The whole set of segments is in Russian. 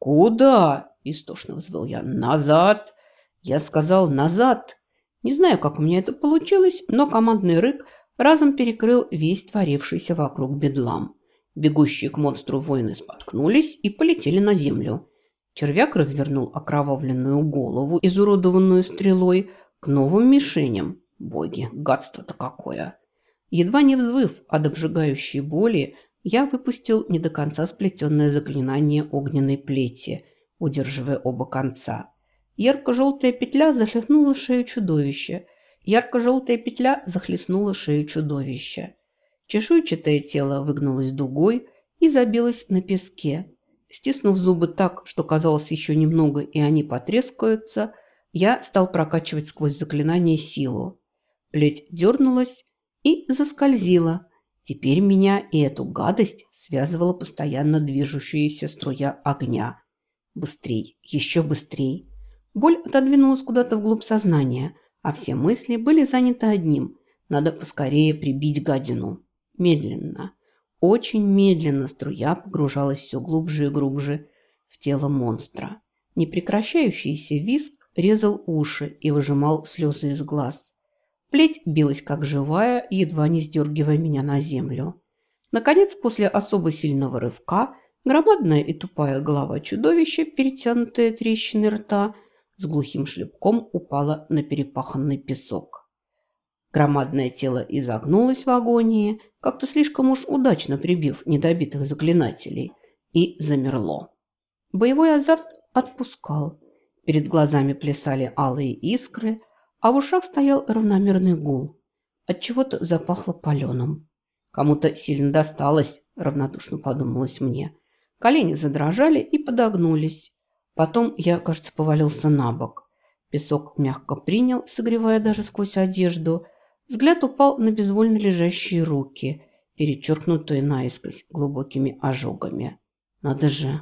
«Куда?» – истошно взвыл я. «Назад!» Я сказал «назад!» Не знаю, как у меня это получилось, но командный рык разом перекрыл весь творившийся вокруг бедлам. Бегущие к монстру воины споткнулись и полетели на землю. Червяк развернул окровавленную голову, изуродованную стрелой, к новым мишеням. Боги, гадство-то какое! Едва не взвыв от обжигающей боли, я выпустил не до конца сплетенное заклинание огненной плети, удерживая оба конца. Ярко-желтая петля захлестнула шею чудовища. Ярко-желтая петля захлестнула шею чудовища. Чешуйчатое тело выгнулось дугой и забилось на песке. Стиснув зубы так, что казалось еще немного, и они потрескаются, я стал прокачивать сквозь заклинание силу. Плеть дернулась и заскользила. Теперь меня и эту гадость связывала постоянно движущаяся струя огня. Быстрей, еще быстрей. Боль отодвинулась куда-то вглубь сознания, а все мысли были заняты одним – надо поскорее прибить гадину. Медленно, очень медленно струя погружалась все глубже и глубже в тело монстра. Непрекращающийся виск резал уши и выжимал слезы из глаз. Плеть билась как живая, едва не сдергивая меня на землю. Наконец, после особо сильного рывка, громадная и тупая голова чудовища, перетянутая трещиной рта – с глухим шлепком упала на перепаханный песок. Громадное тело изогнулось в агонии, как-то слишком уж удачно прибив недобитых заклинателей, и замерло. Боевой азарт отпускал. Перед глазами плясали алые искры, а в ушах стоял равномерный гул. От чего то запахло паленым. Кому-то сильно досталось, равнодушно подумалось мне. Колени задрожали и подогнулись. Потом я, кажется, повалился на бок. Песок мягко принял, согревая даже сквозь одежду. Взгляд упал на безвольно лежащие руки, перечеркнутые наискось глубокими ожогами. Надо же.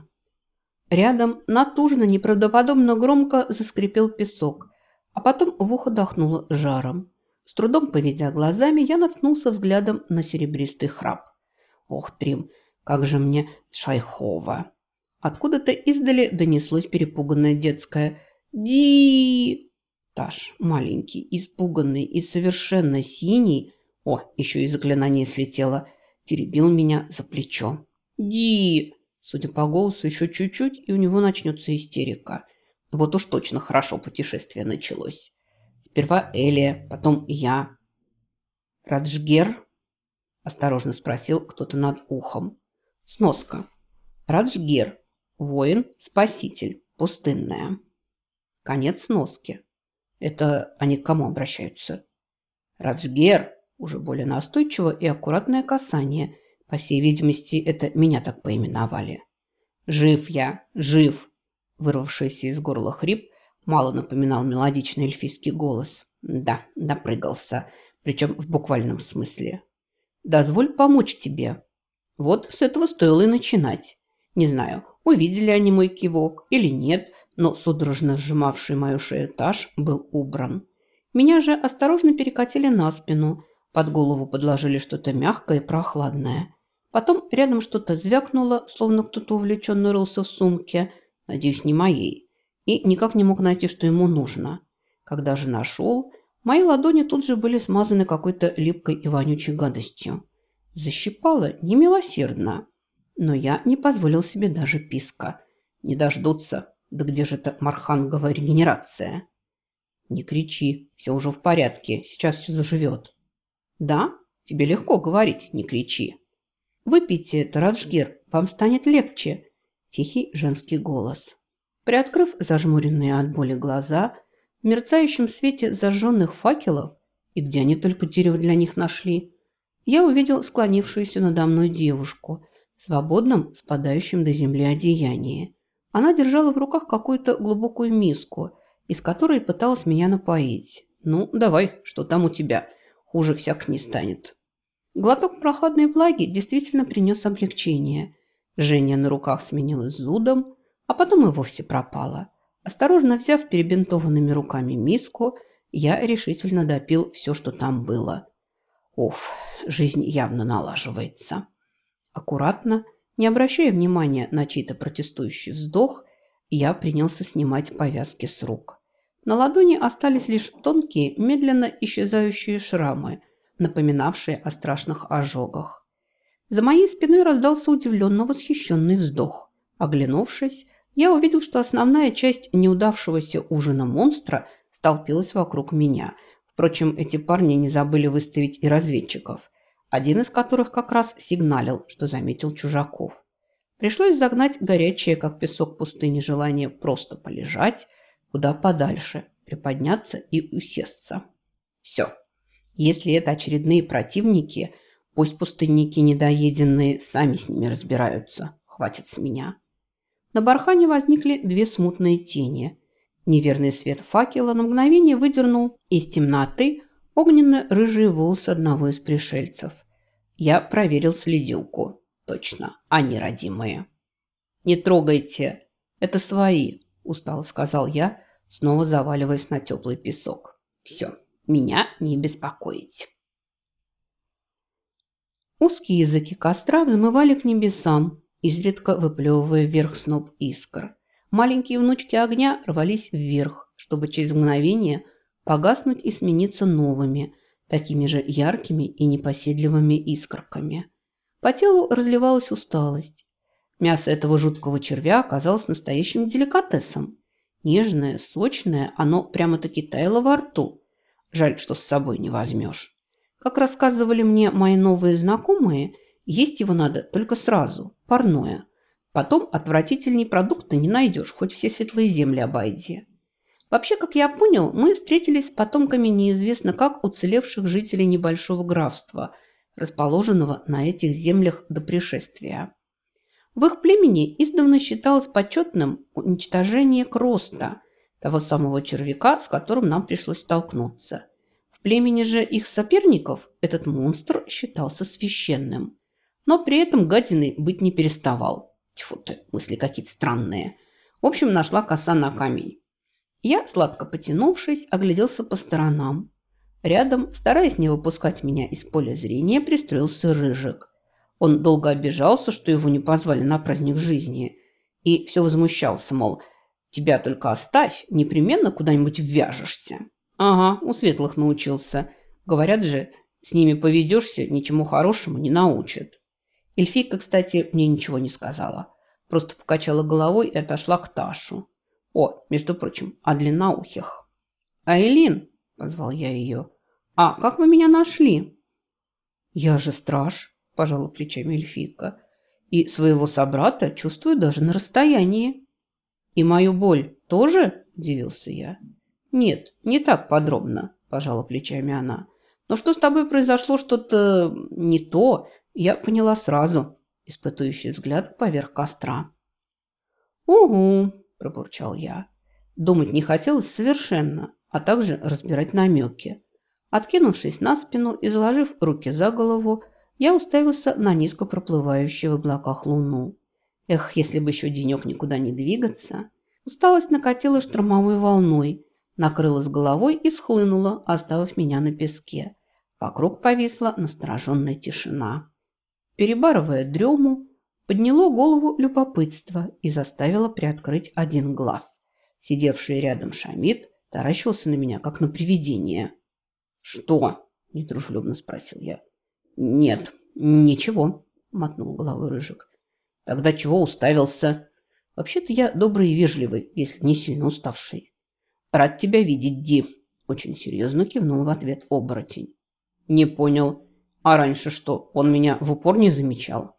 Рядом натужно, неправдоподобно громко заскрипел песок, а потом в ухо дохнуло жаром. С трудом поведя глазами, я наткнулся взглядом на серебристый храп. Ох, Трим, как же мне шайхово! Откуда-то издали донеслось перепуганное детское «Ди!». Таш, маленький, испуганный и совершенно синий, о, еще и заклинание слетело, теребил меня за плечо. «Ди!» Судя по голосу, еще чуть-чуть, и у него начнется истерика. Вот уж точно хорошо путешествие началось. Сперва Элия, потом я. «Раджгер?» – осторожно спросил кто-то над ухом. Сноска. Раджгер Воин-спаситель. Пустынная. Конец сноски. Это они к кому обращаются? Раджгер. Уже более настойчиво и аккуратное касание. По всей видимости, это меня так поименовали. Жив я, жив. Вырвавшийся из горла хрип мало напоминал мелодичный эльфийский голос. Да, допрыгался. Причем в буквальном смысле. Дозволь помочь тебе. Вот с этого стоило и начинать. Не знаю, Увидели они мой кивок или нет, но судорожно сжимавший мою шею таж был убран. Меня же осторожно перекатили на спину, под голову подложили что-то мягкое и прохладное. Потом рядом что-то звякнуло, словно кто-то увлеченно рылся в сумке, надеюсь, не моей, и никак не мог найти, что ему нужно. Когда же нашел, мои ладони тут же были смазаны какой-то липкой и вонючей гадостью. Защипало немилосердно. Но я не позволил себе даже писка. Не дождутся. Да где же это марханговая регенерация? Не кричи, все уже в порядке, сейчас все заживет. Да, тебе легко говорить, не кричи. Выпейте это, Раджгер, вам станет легче. Тихий женский голос. Приоткрыв зажмуренные от боли глаза, в мерцающем свете зажженных факелов, и где они только дерево для них нашли, я увидел склонившуюся надо мной девушку свободном, спадающем до земли одеянии. Она держала в руках какую-то глубокую миску, из которой пыталась меня напоить. «Ну, давай, что там у тебя? Хуже всяк не станет». Глоток прохладной влаги действительно принес облегчение. Женя на руках сменилась зудом, а потом и вовсе пропала. Осторожно взяв перебинтованными руками миску, я решительно допил все, что там было. Уф, жизнь явно налаживается. Аккуратно, не обращая внимания на чей-то протестующий вздох, Я принялся снимать повязки с рук. На ладони остались лишь тонкие, медленно исчезающие шрамы, напоминавшие о страшных ожогах. За моей спиной раздался удивленно восхищенный вздох. Оглянувшись, я увидел, что основная часть неудавшегося ужина монстра столпилась вокруг меня. Впрочем, эти парни не забыли выставить и разведчиков, один из которых как раз сигналил, что заметил чужаков. Пришлось загнать горячее, как песок пустыни, желание просто полежать куда подальше, приподняться и усесться. Все. Если это очередные противники, пусть пустынники недоеденные сами с ними разбираются. Хватит с меня. На бархане возникли две смутные тени. Неверный свет факела на мгновение выдернул из темноты огненно-рыжие волосы одного из пришельцев. Я проверил следилку. Точно, они родимые. «Не трогайте, это свои», – устало сказал я, снова заваливаясь на теплый песок. «Все, меня не беспокоить». Узкие языки костра взмывали к небесам, изредка выплевывая вверх сноп искр. Маленькие внучки огня рвались вверх, чтобы через мгновение погаснуть и смениться новыми, такими же яркими и непоседливыми искорками. По телу разливалась усталость. Мясо этого жуткого червя оказалось настоящим деликатесом. Нежное, сочное, оно прямо-таки таяло во рту. Жаль, что с собой не возьмешь. Как рассказывали мне мои новые знакомые, есть его надо только сразу, парное. Потом отвратительней продукта не найдешь, хоть все светлые земли обойди. Вообще, как я понял, мы встретились с потомками неизвестно как уцелевших жителей небольшого графства – расположенного на этих землях до пришествия. В их племени издавна считалось почетным уничтожение Кроста, того самого червяка, с которым нам пришлось столкнуться. Племени же их соперников этот монстр считался священным. Но при этом гадиной быть не переставал. Тьфу ты, мысли какие-то странные. В общем, нашла коса на камень. Я, сладко потянувшись, огляделся по сторонам. Рядом, стараясь не выпускать меня из поля зрения, пристроился Рыжик. Он долго обижался, что его не позвали на праздник жизни. И все возмущался, мол, тебя только оставь, непременно куда-нибудь ввяжешься. Ага, у светлых научился. Говорят же, с ними поведешься, ничему хорошему не научат. Эльфийка, кстати, мне ничего не сказала. Просто покачала головой и отошла к Ташу. О, между прочим, о длинноухих. «Айлин!» – позвал я ее. «А как вы меня нашли?» «Я же страж», – пожала плечами эльфийка. «И своего собрата чувствую даже на расстоянии». «И мою боль тоже?» – удивился я. «Нет, не так подробно», – пожала плечами она. «Но что с тобой произошло что-то не то, я поняла сразу», – испытующий взгляд поверх костра. «Угу», – пробурчал я. Думать не хотелось совершенно, а также разбирать намеки. Откинувшись на спину и заложив руки за голову, я уставился на низко проплывающую в облаках луну. Эх, если бы еще денек никуда не двигаться. Усталость накатила штормовой волной, накрылась головой и схлынула, оставив меня на песке. Вокруг повисла настороженная тишина. Перебарывая дрему, подняло голову любопытство и заставило приоткрыть один глаз. Сидевший рядом Шамид таращился на меня, как на привидение. «Что?» – недружелюбно спросил я. «Нет, ничего», – мотнул головой Рыжик. «Тогда чего уставился?» «Вообще-то я добрый и вежливый, если не сильно уставший». «Рад тебя видеть, Ди», – очень серьезно кивнул в ответ оборотень. «Не понял. А раньше что, он меня в упор не замечал?»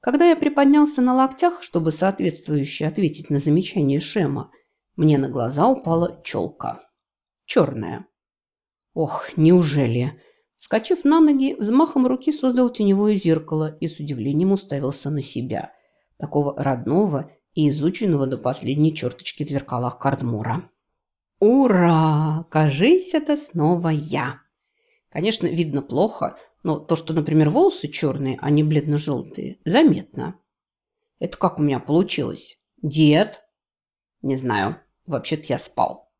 Когда я приподнялся на локтях, чтобы соответствующе ответить на замечание Шема, мне на глаза упала челка. Черная. Ох, неужели? Скачив на ноги, взмахом руки создал теневое зеркало и с удивлением уставился на себя. Такого родного и изученного до последней черточки в зеркалах Кардмура. «Ура! Кажись, это снова я!» Конечно, видно плохо, но то, что, например, волосы черные, а не бледно-желтые, заметно. Это как у меня получилось? Дед? Не знаю. Вообще-то я спал.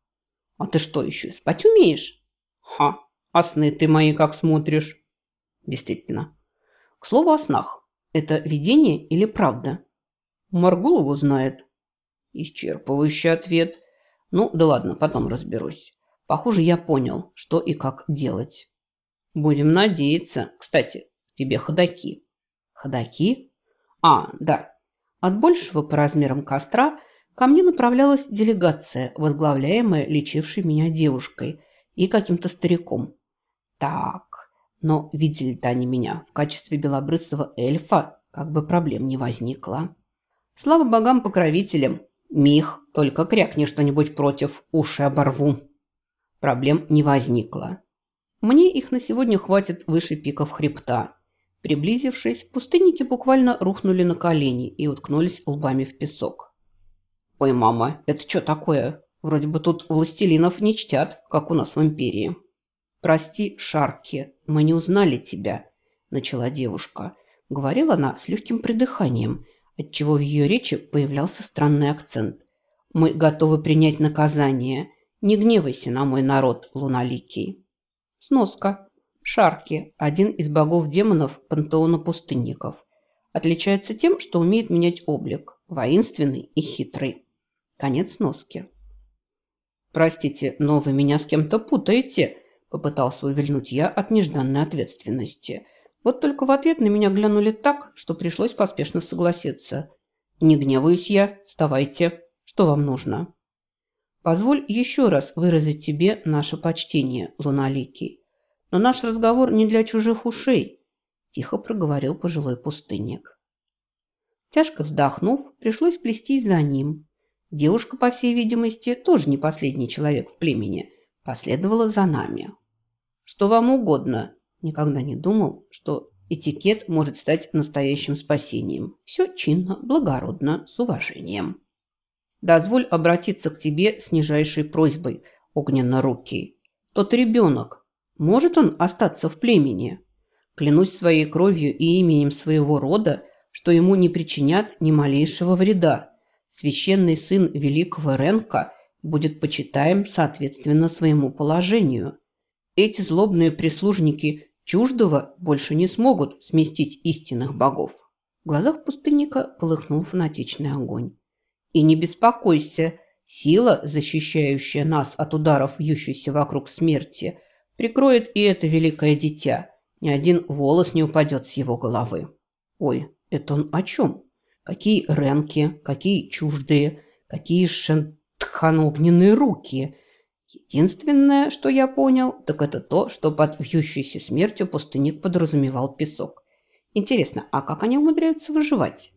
А ты что еще, спать умеешь? Ха, а сны ты мои как смотришь? Действительно. К слову о снах. Это видение или правда? Маргул его знает. Исчерпывающий ответ. Ну, да ладно, потом разберусь. Похоже, я понял, что и как делать. Будем надеяться. Кстати, тебе ходаки. Ходаки? А, да. От большего по размерам костра ко мне направлялась делегация, возглавляемая лечившей меня девушкой и каким-то стариком. Так, но видели-то они меня в качестве белобрысого эльфа, как бы проблем не возникло. Слава богам-покровителям, Мих, только крякни что-нибудь против, уши оборву. Проблем не возникло. Мне их на сегодня хватит выше пиков хребта. Приблизившись, пустынники буквально рухнули на колени и уткнулись лбами в песок. «Ой, мама, это что такое? Вроде бы тут властелинов не чтят, как у нас в империи». «Прости, Шарки, мы не узнали тебя», – начала девушка. Говорила она с легким придыханием, отчего в ее речи появлялся странный акцент. «Мы готовы принять наказание. Не гневайся на мой народ, луналикий». Сноска. Шарки – один из богов-демонов пантеона пустынников. Отличается тем, что умеет менять облик, воинственный и хитрый. Конец сноски. «Простите, но вы меня с кем-то путаете», – попытался увильнуть я от нежданной ответственности. Вот только в ответ на меня глянули так, что пришлось поспешно согласиться. «Не гневаюсь я, вставайте. Что вам нужно?» Позволь еще раз выразить тебе наше почтение, Луналикий. Но наш разговор не для чужих ушей, тихо проговорил пожилой пустынник. Тяжко вздохнув, пришлось плестись за ним. Девушка, по всей видимости, тоже не последний человек в племени, последовала за нами. Что вам угодно. Никогда не думал, что этикет может стать настоящим спасением. Все чинно, благородно, с уважением. Дозволь обратиться к тебе с нижайшей просьбой, огненно-рукий. Тот ребенок, может он остаться в племени? Клянусь своей кровью и именем своего рода, что ему не причинят ни малейшего вреда. Священный сын великого Ренка будет почитаем соответственно своему положению. Эти злобные прислужники чуждого больше не смогут сместить истинных богов. В глазах пустынника полыхнул фанатичный огонь. И не беспокойся, сила, защищающая нас от ударов, вьющейся вокруг смерти, прикроет и это великое дитя. Ни один волос не упадет с его головы. Ой, это он о чем? Какие ренки, какие чуждые, какие шентханогненные руки. Единственное, что я понял, так это то, что под вьющейся смертью пустынник подразумевал песок. Интересно, а как они умудряются выживать?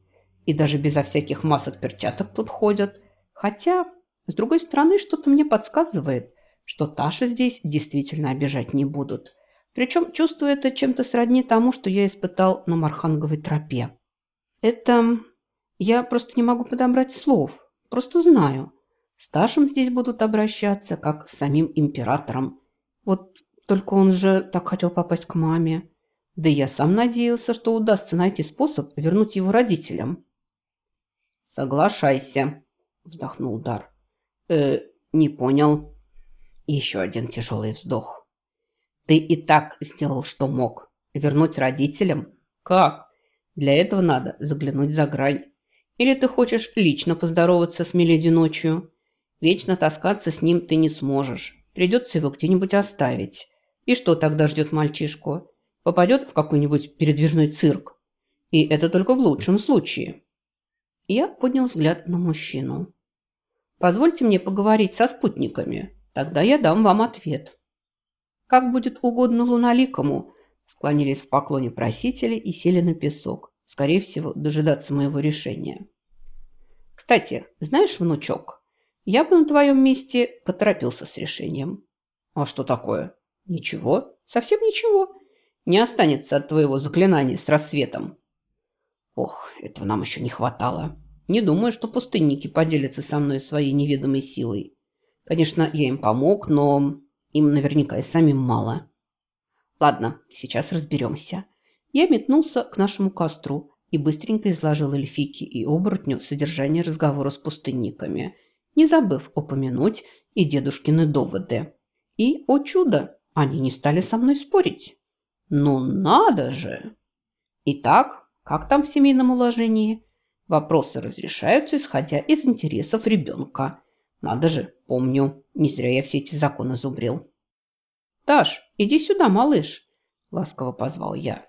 И даже безо всяких масок перчаток тут ходят. Хотя, с другой стороны, что-то мне подсказывает, что Таша здесь действительно обижать не будут. Причем чувствую это чем-то сродни тому, что я испытал на Марханговой тропе. Это... Я просто не могу подобрать слов. Просто знаю. С Ташем здесь будут обращаться, как с самим императором. Вот только он же так хотел попасть к маме. Да я сам надеялся, что удастся найти способ вернуть его родителям. «Соглашайся», – вздохнул Дар. «Э, не понял». Еще один тяжелый вздох. «Ты и так сделал, что мог. Вернуть родителям? Как? Для этого надо заглянуть за грань. Или ты хочешь лично поздороваться с Миледи ночью? Вечно таскаться с ним ты не сможешь. Придется его где-нибудь оставить. И что тогда ждет мальчишку? Попадет в какой-нибудь передвижной цирк? И это только в лучшем случае». Я поднял взгляд на мужчину. «Позвольте мне поговорить со спутниками, тогда я дам вам ответ». «Как будет угодно луналикому», склонились в поклоне просители и сели на песок, скорее всего, дожидаться моего решения. «Кстати, знаешь, внучок, я бы на твоем месте поторопился с решением». «А что такое?» «Ничего, совсем ничего. Не останется от твоего заклинания с рассветом». Ох, этого нам еще не хватало. Не думаю, что пустынники поделятся со мной своей неведомой силой. Конечно, я им помог, но им наверняка и самим мало. Ладно, сейчас разберемся. Я метнулся к нашему костру и быстренько изложил эльфике и оборотню содержание разговора с пустынниками, не забыв упомянуть и дедушкины доводы. И, о чудо, они не стали со мной спорить. Ну надо же! Итак, как там в семейном уложении? Вопросы разрешаются, исходя из интересов ребенка. Надо же, помню. Не зря я все эти законы зубрил. «Таш, иди сюда, малыш!» – ласково позвал я.